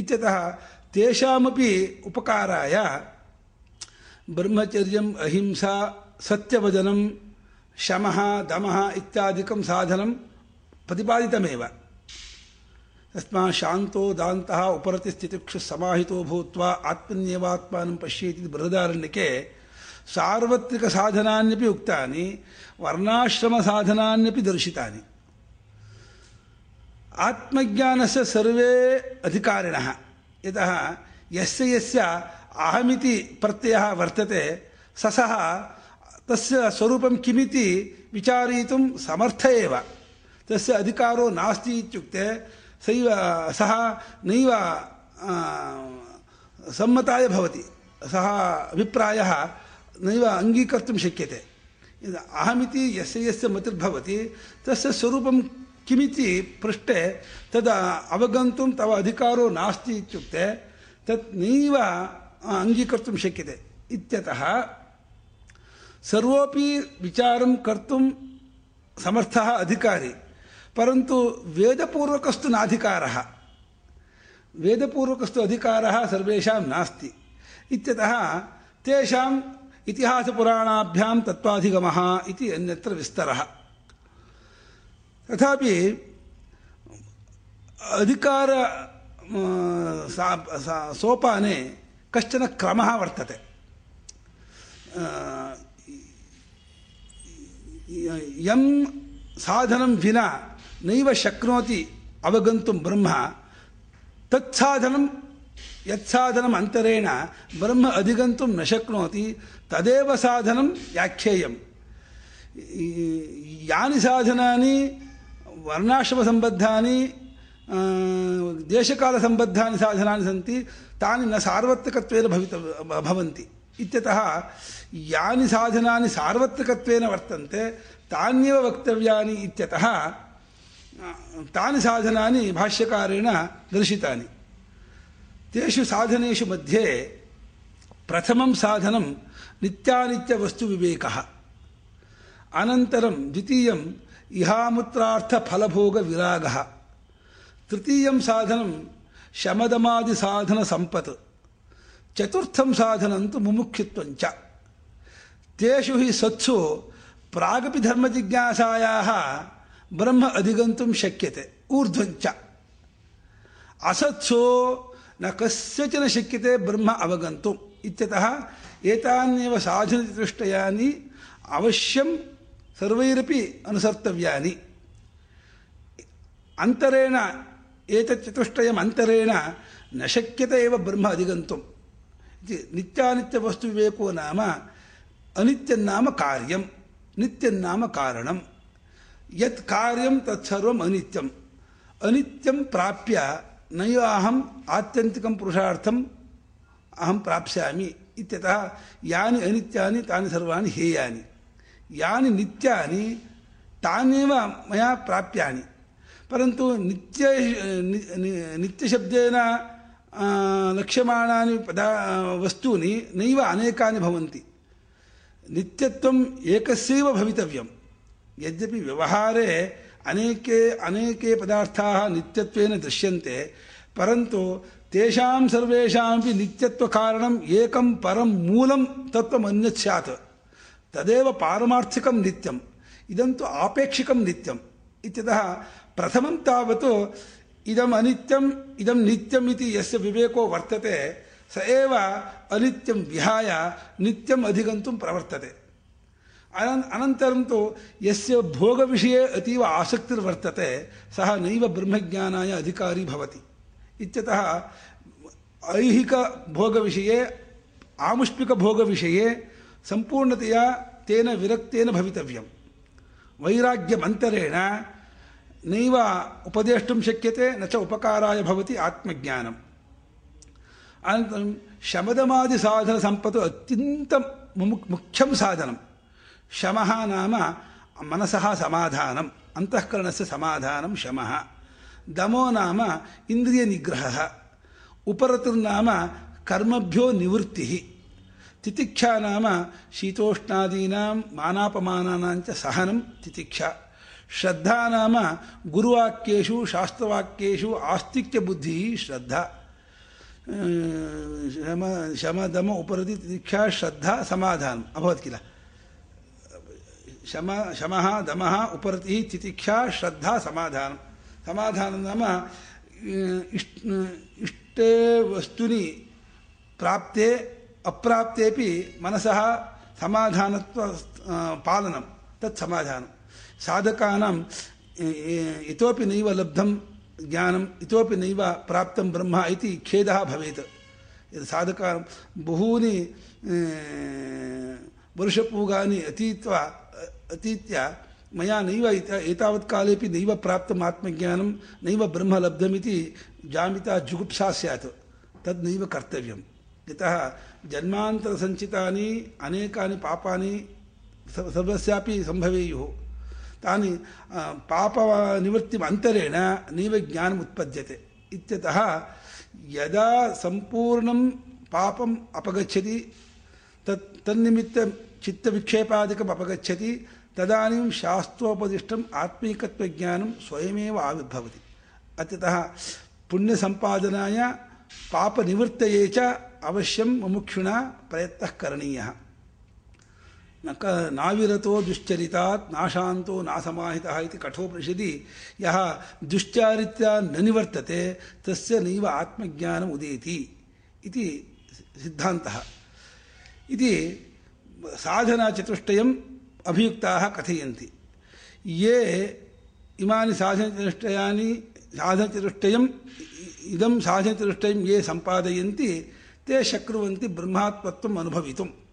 इत्यतः तेषामपि उपकाराय ब्रह्मचर्यम् अहिंसा सत्यवदनं शमः दमः इत्यादिकं साधनं प्रतिपादितमेव तस्मात् शान्तो दान्तः उपरतिस्थितिक्षुः समाहितो भूत्वा आत्मन्येवात्मानं पश्येति बृहदारण्यके सार्वत्रिकसाधनान्यपि उक्तानि वर्णाश्रमसाधनान्यपि दर्शितानि आत्मज्ञानस्य सर्वे अधिकारिणः। यतः यस्य यस्य अहमिति प्रत्ययः वर्तते, ससः तस्य स्वरूपं किमिति विचारयितुं समर्थ एव तस्य अधिकारो नास्ति सैव, सः नैव सम्मताय भवति। सः अभिप्रायः नैव अङ्गीकर्तुं शक्यते। अहमिति, यस्य यस्य मतिर्भवति, तस्य स्वरूपं किमिति पृष्टे तद् अवगन्तुं तव अधिकारो नास्ति इत्युक्ते तत् नैव अङ्गीकर्तुं शक्यते। इत्यतः सर्वोपि विचारं कर्तुं समर्थः अधिकारी, परन्तु वेदपूर्वकस्तु नाधिकारः। वेदपूर्वकस्तु अधिकारः सर्वेषां नास्ति। इत्यतः तेषाम् इतिहासपुराणाभ्यां तत्त्वाधिगमः इति अन्यत्र विस्तरः। तथापि अधिकार सोपाने कश्चन क्रमः वर्तते। यं साधनं विना नैव शक्नोति अवगन्तुं ब्रह्म। तत्साधनं, यत्साधनम् अन्तरेण ब्रह्म अधिगन्तुं न शक्नोति, तदेव साधनं व्याख्येयम्। यानि साधनानि वर्णाश्रमसम्बद्धानि देशकालसम्बद्धानि साधनानि सन्ति, तानि न सार्वत्रिकत्वेन भवित भवन्ति। इत्यतः यानि साधनानि सार्वत्रिकत्वेन वर्तन्ते, तान्येव वक्तव्यानि इत्यतः तानि साधनानि भाष्यकारेण दर्शितानि। तेषु साधनेषु मध्ये प्रथमं साधनं नित्यानित्यवस्तुविवेकः, अनन्तरं द्वितीयम् इहामुत्रार्थफलभोगविरागः तृतीयं साधनं शमदमादिसाधनसम्पत् चतुर्थं साधनं तु मुमुक्षुत्वञ्च तेषु हि सत्सु प्रागपि धर्मजिज्ञासायाः ब्रह्म अधिगन्तुं शक्यते ऊर्ध्वञ्च असत्सु न कस्यचन शक्यते ब्रह्म अवगन्तुम्। इत्यतः एतान्येव साधनचतुष्टयानि अवश्यं सर्वैरपि अनुसर्तव्यानि। अन्तरेण एतत् अन्तरेण न शक्यते एव ब्रह्म अधिगन्तुम्। इति नित्यानित्यवस्तुविवेको नाम अनित्यन्नाम कार्यं नित्यन्नाम कारणं यत् कार्यं तत्सर्वम् अनित्यम्। अनित्यं प्राप्य नैव अहम् आत्यन्तिकं पुरुषार्थम् अहं प्राप्स्यामि इत्यतः यानि अनित्यानि तानि सर्वाणि हेयानि। यानि नित्यानि तान्येव मया प्राप्यानि। परन्तु नित्य नित्यशब्देन लक्ष्यमाणानि पदा, वस्तूनि नैव अनेकानि भवन्ति। नित्यत्वम् एकस्यैव भवितव्यं यद्यपि व्यवहारे अनेके अनेके पदार्थाः नित्यत्वेन दृश्यन्ते, परन्तु तेषां सर्वेषामपि नित्यत्वकारणम् एकं परं मूलं तत्त्वम् अन्यत् स्यात्। तदेव पारमार्थिकं नित्यम्। इदं तु आपेक्षिकं नित्यम्। इत्यतः प्रथमं तावत् इदम् अनित्यम्, इदं नित्यम् इति यस्य विवेको वर्तते, स एव अनित्यं विहाय नित्यम् अधिगन्तुं प्रवर्तते। अन अनन्तरं तु यस्य भोगविषये अतीव आसक्तिर्वर्तते, सः नैव ब्रह्मज्ञानाय अधिकारी भवति। इत्यतः ऐहिकभोगविषये आमुष्मिकभोगविषये सम्पूर्णतया तेन विरक्तेन भवितव्यं वैराग्यमन्तरेण नैव उपदेष्टुं शक्यते, न च उपकाराय भवति आत्मज्ञानम्। अनन्तरं शमदमादिसाधनसम्पत् अत्यन्तं मुख्यं साधनं शमः नाम मनसः समाधानम्, अन्तःकरणस्य समाधानं शमः। दमो नाम इन्द्रियनिग्रहः। उपरतिर्नाम कर्मभ्यो निवृत्तिः। तितिक्षा नाम शीतोष्णादीनां मानापमानानां च सहनं तितिक्षा श्रद्धा नाम गुरुवाक्येषु, शास्त्रवाक्येषु आस्तिक्यबुद्धिः श्रद्धा। शम शम दम उपरति तितिक्षा श्रद्धा, समाधानम्। अभवत् किल? शम, शमः, दमः, उपरतिः तितिक्षा श्रद्धा समाधानं समाधानं नाम इष्टे वस्तुनि प्राप्ते अप्राप्तेपि मनसः समाधानत्व पालनं, तत् समाधानं। साधकानां इतोपि नैव लब्धं ज्ञानम् इतोपि नैव प्राप्तं ब्रह्म इति खेदः भवेत्। साधकानां बहूनि वर्षपूगानि अतीत्वा, अतीत्य मया नैव एतावत् कालेपि नैव प्राप्तम् आत्मज्ञानं, नैव ब्रह्म लब्धमिति जामिता जुगुप्सा स्यात्। तद् नैव कर्तव्यं यतः जन्मान्तरसञ्चितानि, अनेकानि पापानि सर्वस्यापि सम्भवेयुः। तानि पापनिवृत्तिम् अन्तरेण नैव ज्ञानम् उत्पद्यते। इत्यतः यदा सम्पूर्णं पापम् अपगच्छति, तत् तन्निमित्तं चित्तविक्षेपादिकम् अपगच्छति, तदानीं शास्त्रोपदिष्टम् आत्मीकत्वज्ञानं स्वयमेव आविर्भवति। अत्यतः पुण्यसम्पादनाय पापनिवृत्तये च अवश्यं मुमुक्षुणा प्रयत्नः करणीयः। नाविरतो दुश्चरितात् नाशान्तो नासमाहितः इति कठोपनिषदि यः दुश्चारित्या न निवर्तते, तस्य नैव आत्मज्ञानम् उदेति इति सिद्धान्तः। इति साधनाचतुष्टयम् अभियुक्ताः कथयन्ति। ये इमानि साधनचतुष्टयानि, साधनचतुष्टयम्, इदं साधनचतुष्टयं ये सम्पादयन्ति ते शक्नुवन्ति ब्रह्मात्मत्वम् अनुभवितुम्।